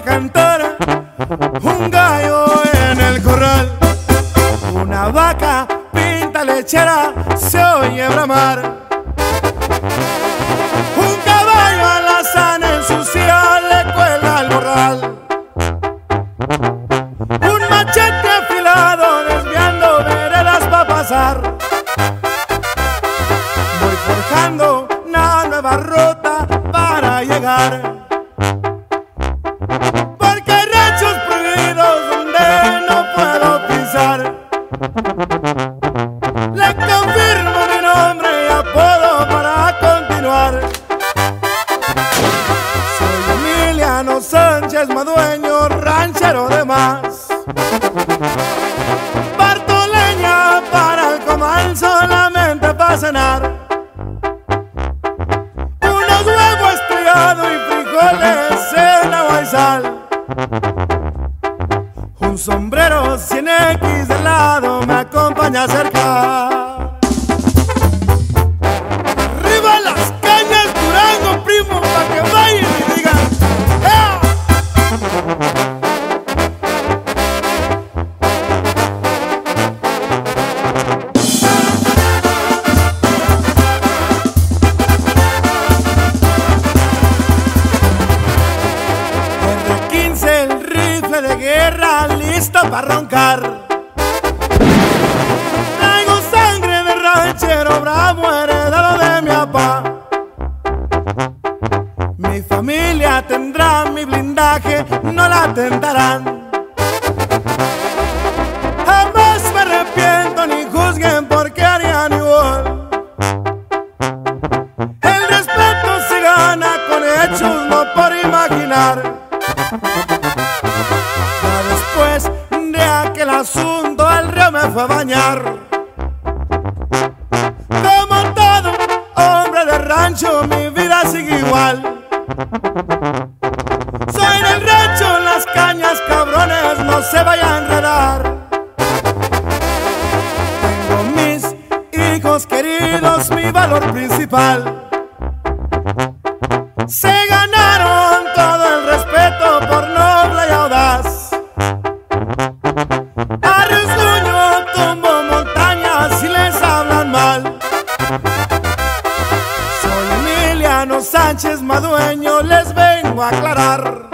cantar un gallo en el corral. Una vaca pinta lechera se oye bramar. Un caballo a la sana en su silla le cuela al morral. Un machete afilado desviando veredas para pasar. Voy forjando una nueva ruta para llegar. Ranchero de más. Parto leña para el comal solamente para cenar. Unos huevos estrellados y frijoles en agua y sal. Un sombrero 100X de lado me acompaña a listo para roncar. Traigo sangre de ranchero bravo heredado de mi papá. Mi familia tendrá mi blindaje, no la tentarán. Jamás me arrepiento ni juzguen porque harían igual. El respeto se gana con hechos, no por imaginar. Me fue a bañar. Como todo hombre de rancho, mi vida sigue igual. Soy del rancho, las cañas, cabrones, no se vayan a enredar. Tengo mis hijos queridos, mi valor principal. Se Sánchez Madueño, les vengo a aclarar.